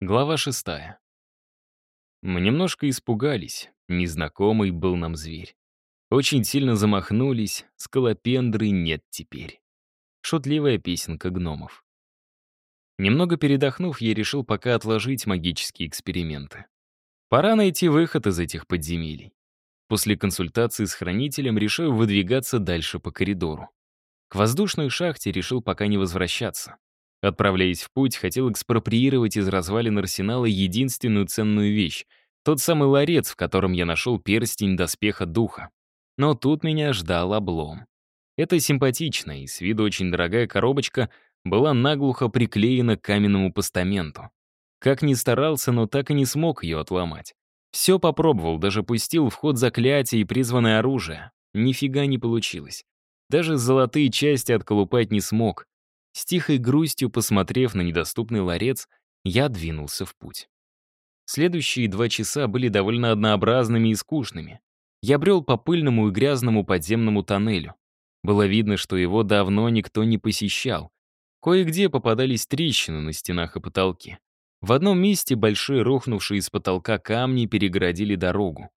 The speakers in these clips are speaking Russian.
Глава шестая. Мы немножко испугались. Незнакомый был нам зверь. Очень сильно замахнулись, скалопендры нет теперь. Шутливая песенка гномов. Немного передохнув, я решил пока отложить магические эксперименты. Пора найти выход из этих подземелий. После консультации с хранителем решаю выдвигаться дальше по коридору. К воздушной шахте решил пока не возвращаться. Отправляясь в путь, хотел экспроприировать из развалин арсенала единственную ценную вещь — тот самый ларец, в котором я нашел перстень доспеха духа. Но тут меня ждал облом. Эта симпатичная и с виду очень дорогая коробочка была наглухо приклеена к каменному постаменту. Как ни старался, но так и не смог ее отломать. Все попробовал, даже пустил в ход заклятие и призванное оружие. Нифига не получилось. Даже золотые части отколупать не смог. С тихой грустью, посмотрев на недоступный ларец, я двинулся в путь. Следующие два часа были довольно однообразными и скучными. Я брел по пыльному и грязному подземному тоннелю. Было видно, что его давно никто не посещал. Кое-где попадались трещины на стенах и потолке. В одном месте большие рухнувшие из потолка камни перегородили дорогу.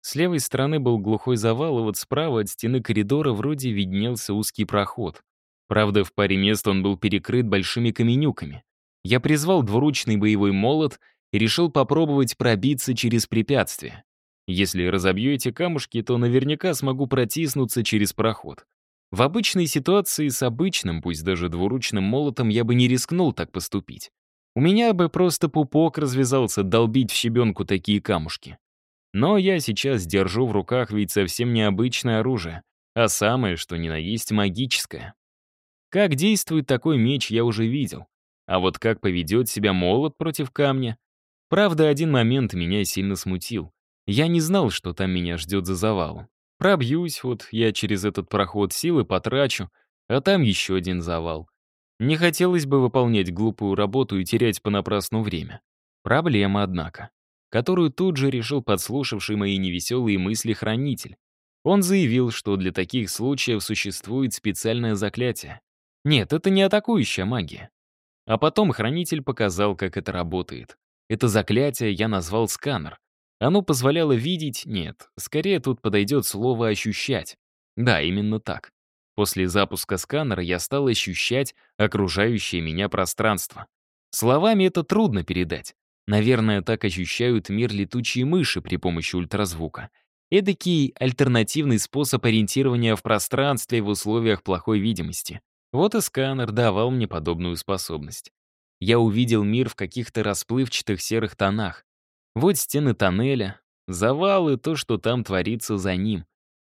С левой стороны был глухой завал, и вот справа от стены коридора вроде виднелся узкий проход. Правда, в паре мест он был перекрыт большими каменюками. Я призвал двуручный боевой молот и решил попробовать пробиться через препятствие. Если разобью эти камушки, то наверняка смогу протиснуться через проход. В обычной ситуации с обычным, пусть даже двуручным молотом, я бы не рискнул так поступить. У меня бы просто пупок развязался долбить в щебенку такие камушки. Но я сейчас держу в руках ведь совсем необычное оружие, а самое, что ни на есть, магическое. Как действует такой меч, я уже видел. А вот как поведет себя молот против камня? Правда, один момент меня сильно смутил. Я не знал, что там меня ждет за завалом. Пробьюсь, вот я через этот проход силы потрачу, а там еще один завал. Не хотелось бы выполнять глупую работу и терять понапрасну время. Проблема, однако, которую тут же решил подслушавший мои невеселые мысли хранитель. Он заявил, что для таких случаев существует специальное заклятие. Нет, это не атакующая магия. А потом хранитель показал, как это работает. Это заклятие я назвал сканер. Оно позволяло видеть, нет, скорее тут подойдет слово «ощущать». Да, именно так. После запуска сканера я стал ощущать окружающее меня пространство. Словами это трудно передать. Наверное, так ощущают мир летучие мыши при помощи ультразвука. Эдакий альтернативный способ ориентирования в пространстве в условиях плохой видимости. Вот и сканер давал мне подобную способность. Я увидел мир в каких-то расплывчатых серых тонах. Вот стены тоннеля, завалы, то, что там творится за ним.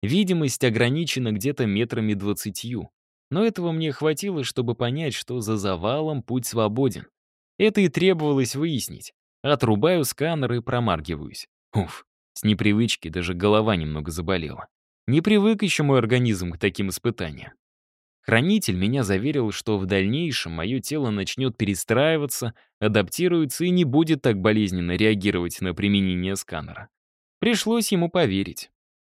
Видимость ограничена где-то метрами двадцатью. Но этого мне хватило, чтобы понять, что за завалом путь свободен. Это и требовалось выяснить. Отрубаю сканер и промаргиваюсь. Уф, с непривычки даже голова немного заболела. Не привык еще мой организм к таким испытаниям. Хранитель меня заверил, что в дальнейшем мое тело начнет перестраиваться, адаптируется и не будет так болезненно реагировать на применение сканера. Пришлось ему поверить.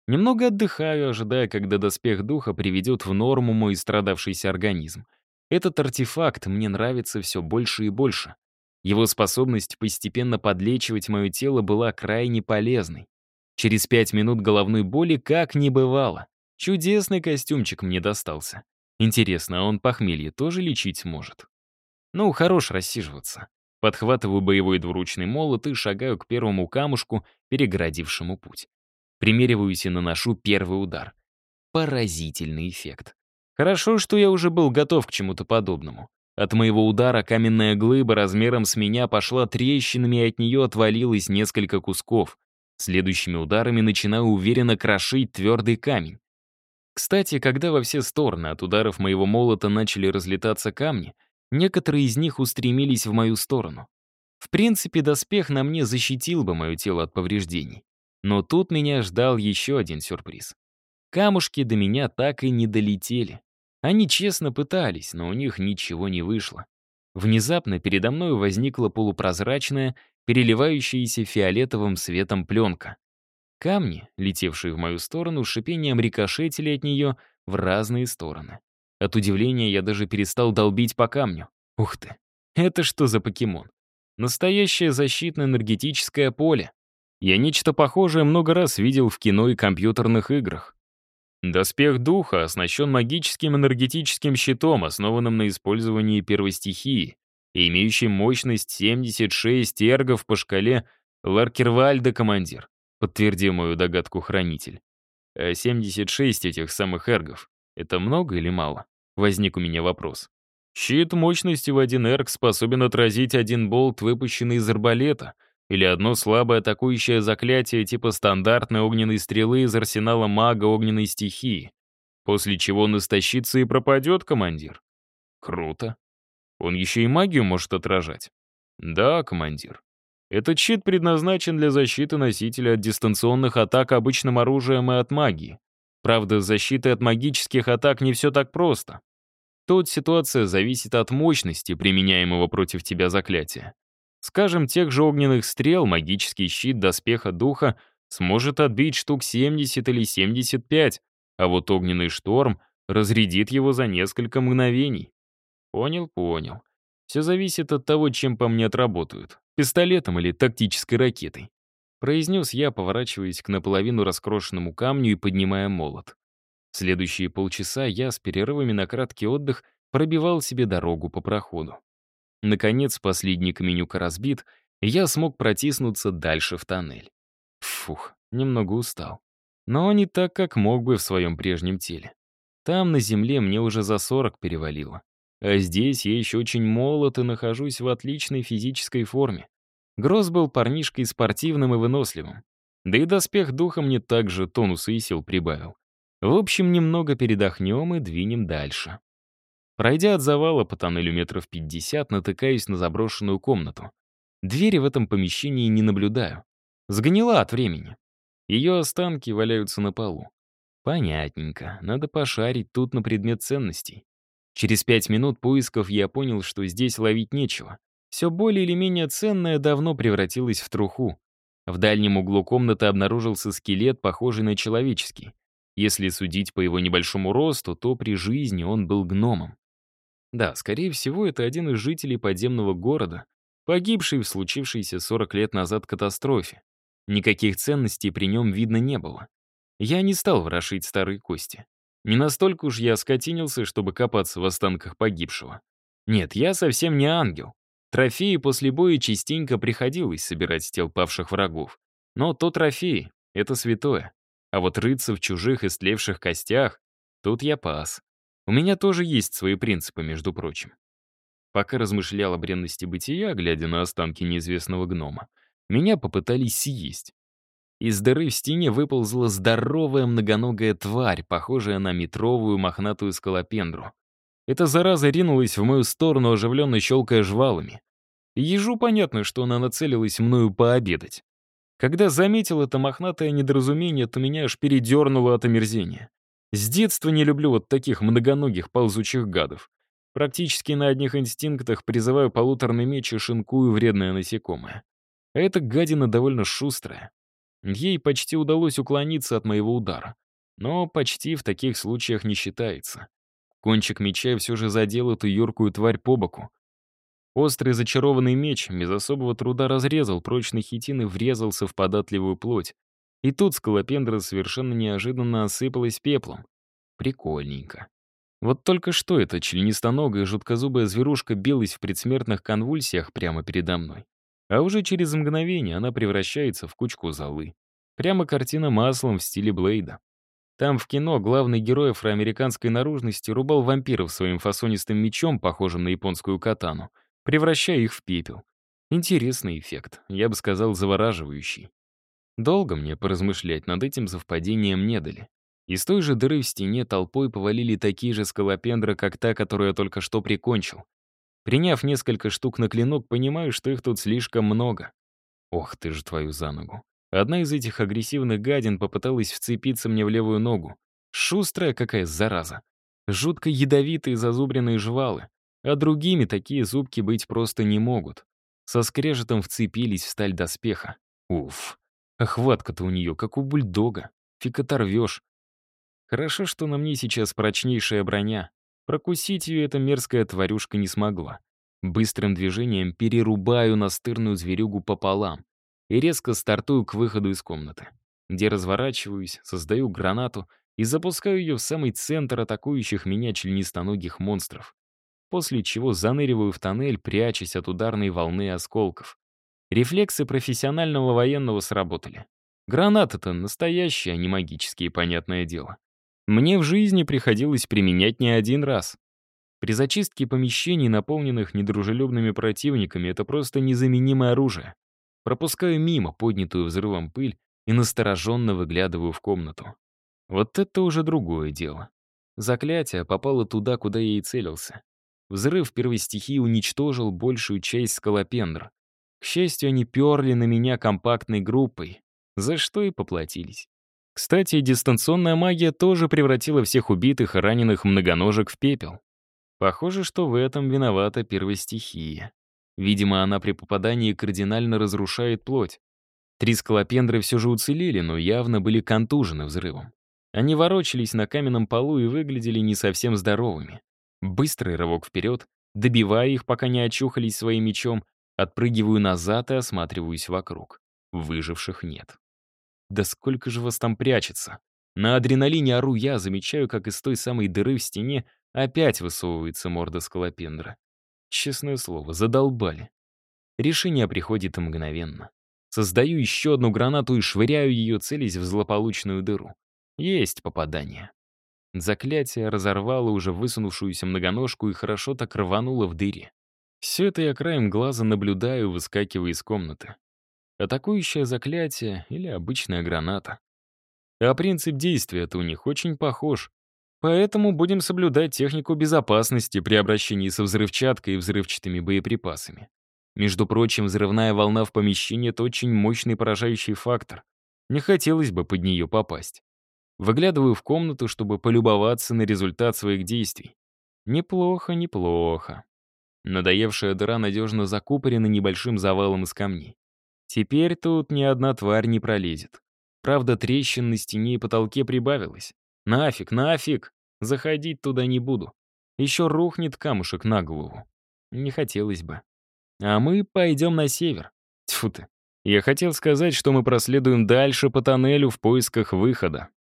Немного отдыхаю, ожидая, когда доспех духа приведет в норму мой страдавшийся организм. Этот артефакт мне нравится все больше и больше. Его способность постепенно подлечивать мое тело была крайне полезной. Через пять минут головной боли как не бывало. Чудесный костюмчик мне достался. Интересно, а он похмелье тоже лечить может? Ну, хорош рассиживаться. Подхватываю боевой двуручный молот и шагаю к первому камушку, перегородившему путь. Примериваюсь и наношу первый удар. Поразительный эффект. Хорошо, что я уже был готов к чему-то подобному. От моего удара каменная глыба размером с меня пошла трещинами, и от нее отвалилось несколько кусков. Следующими ударами начинаю уверенно крошить твердый камень. Кстати, когда во все стороны от ударов моего молота начали разлетаться камни, некоторые из них устремились в мою сторону. В принципе, доспех на мне защитил бы мое тело от повреждений. Но тут меня ждал еще один сюрприз. Камушки до меня так и не долетели. Они честно пытались, но у них ничего не вышло. Внезапно передо мной возникла полупрозрачная, переливающаяся фиолетовым светом пленка. Камни, летевшие в мою сторону, шипением рикошетили от нее в разные стороны. От удивления я даже перестал долбить по камню. Ух ты, это что за покемон? Настоящее защитно-энергетическое поле. Я нечто похожее много раз видел в кино и компьютерных играх. Доспех духа оснащен магическим энергетическим щитом, основанным на использовании первой стихии, и имеющим мощность 76 эргов по шкале Ларкервальда, командир, подтвердил мою догадку хранитель. А 76 этих самых эргов — это много или мало? Возник у меня вопрос. Щит мощностью в один эрг способен отразить один болт, выпущенный из арбалета, или одно слабое атакующее заклятие типа стандартной огненной стрелы из арсенала мага огненной стихии, после чего он истощится и пропадет, командир. Круто. Он еще и магию может отражать. Да, командир. Этот щит предназначен для защиты носителя от дистанционных атак обычным оружием и от магии. Правда, с защитой от магических атак не все так просто. Тут ситуация зависит от мощности применяемого против тебя заклятия. Скажем, тех же огненных стрел магический щит доспеха духа сможет отбить штук 70 или 75, а вот огненный шторм разрядит его за несколько мгновений. Понял, понял. Все зависит от того, чем по мне отработают. Пистолетом или тактической ракетой. Произнес я, поворачиваясь к наполовину раскрошенному камню и поднимая молот. Следующие полчаса я с перерывами на краткий отдых пробивал себе дорогу по проходу. Наконец, последний каменюка разбит, и я смог протиснуться дальше в тоннель. Фух, немного устал. Но не так, как мог бы в своем прежнем теле. Там, на земле, мне уже за 40 перевалило. А здесь я еще очень молод и нахожусь в отличной физической форме. Гросс был парнишкой спортивным и выносливым. Да и доспех духа мне также тонуса и сил прибавил. В общем, немного передохнем и двинем дальше. Пройдя от завала по тоннелю метров 50, натыкаюсь на заброшенную комнату. Двери в этом помещении не наблюдаю. Сгнила от времени. Ее останки валяются на полу. Понятненько, надо пошарить тут на предмет ценностей. Через пять минут поисков я понял, что здесь ловить нечего. Все более или менее ценное давно превратилось в труху. В дальнем углу комнаты обнаружился скелет, похожий на человеческий. Если судить по его небольшому росту, то при жизни он был гномом. Да, скорее всего, это один из жителей подземного города, погибший в случившейся 40 лет назад катастрофе. Никаких ценностей при нем видно не было. Я не стал ворошить старые кости. Не настолько уж я скотинился, чтобы копаться в останках погибшего. Нет, я совсем не ангел. Трофеи после боя частенько приходилось собирать с тел павших врагов. Но то трофеи — это святое. А вот рыться в чужих истлевших костях — тут я пас. У меня тоже есть свои принципы, между прочим. Пока размышлял о бренности бытия, глядя на останки неизвестного гнома, меня попытались съесть. Из дыры в стене выползла здоровая многоногая тварь, похожая на метровую мохнатую скалопендру. Эта зараза ринулась в мою сторону, оживленно щелкая жвалами. Ежу понятно, что она нацелилась мною пообедать. Когда заметил это мохнатое недоразумение, то меня аж передернуло от омерзения. С детства не люблю вот таких многоногих ползучих гадов. Практически на одних инстинктах призываю полуторный меч и шинкую вредное насекомое. А эта гадина довольно шустрая. Ей почти удалось уклониться от моего удара. Но почти в таких случаях не считается. Кончик меча все же задел эту юркую тварь по боку, Острый зачарованный меч без особого труда разрезал прочный хитин и врезался в податливую плоть. И тут скалопендра совершенно неожиданно осыпалась пеплом. Прикольненько. Вот только что эта членистоногая жуткозубая зверушка билась в предсмертных конвульсиях прямо передо мной. А уже через мгновение она превращается в кучку золы. Прямо картина маслом в стиле Блейда. Там в кино главный герой афроамериканской наружности рубал вампиров своим фасонистым мечом, похожим на японскую катану, превращая их в пепел. Интересный эффект, я бы сказал, завораживающий. Долго мне поразмышлять над этим совпадением не дали. Из той же дыры в стене толпой повалили такие же скалопендры, как та, которую я только что прикончил. Приняв несколько штук на клинок, понимаю, что их тут слишком много. Ох ты же твою за ногу. Одна из этих агрессивных гадин попыталась вцепиться мне в левую ногу. Шустрая какая зараза. Жутко ядовитые зазубренные жвалы а другими такие зубки быть просто не могут. Со скрежетом вцепились в сталь доспеха. Уф, охватка-то у нее, как у бульдога. Фиг оторвешь. Хорошо, что на мне сейчас прочнейшая броня. Прокусить ее эта мерзкая тварюшка не смогла. Быстрым движением перерубаю настырную зверюгу пополам и резко стартую к выходу из комнаты, где разворачиваюсь, создаю гранату и запускаю ее в самый центр атакующих меня членистоногих монстров, после чего заныриваю в тоннель, прячась от ударной волны осколков. Рефлексы профессионального военного сработали. Гранаты-то настоящие, а не магические, понятное дело. Мне в жизни приходилось применять не один раз. При зачистке помещений, наполненных недружелюбными противниками, это просто незаменимое оружие. Пропускаю мимо поднятую взрывом пыль и настороженно выглядываю в комнату. Вот это уже другое дело. Заклятие попало туда, куда я и целился. Взрыв первой стихии уничтожил большую часть скалопендр. К счастью, они перли на меня компактной группой, за что и поплатились. Кстати, дистанционная магия тоже превратила всех убитых и раненых многоножек в пепел. Похоже, что в этом виновата первостихия. Видимо, она при попадании кардинально разрушает плоть. Три скалопендры все же уцелели, но явно были контужены взрывом. Они ворочались на каменном полу и выглядели не совсем здоровыми. Быстрый рывок вперед, добивая их, пока не очухались своим мечом, отпрыгиваю назад и осматриваюсь вокруг. Выживших нет. Да сколько же вас там прячется? На адреналине ору я, замечаю, как из той самой дыры в стене опять высовывается морда скалопендра. Честное слово, задолбали. Решение приходит мгновенно. Создаю еще одну гранату и швыряю ее, целясь в злополучную дыру. Есть попадание. Заклятие разорвало уже высунувшуюся многоножку и хорошо так рвануло в дыре. Все это я краем глаза наблюдаю, выскакивая из комнаты. Атакующее заклятие или обычная граната. А принцип действия-то у них очень похож. Поэтому будем соблюдать технику безопасности при обращении со взрывчаткой и взрывчатыми боеприпасами. Между прочим, взрывная волна в помещении — это очень мощный поражающий фактор. Не хотелось бы под нее попасть. Выглядываю в комнату, чтобы полюбоваться на результат своих действий. Неплохо, неплохо. Надоевшая дыра надежно закупорена небольшим завалом из камней. Теперь тут ни одна тварь не пролезет. Правда, трещин на стене и потолке прибавилось. Нафиг, нафиг! Заходить туда не буду. Еще рухнет камушек на голову. Не хотелось бы. А мы пойдем на север. Тьфу ты. Я хотел сказать, что мы проследуем дальше по тоннелю в поисках выхода.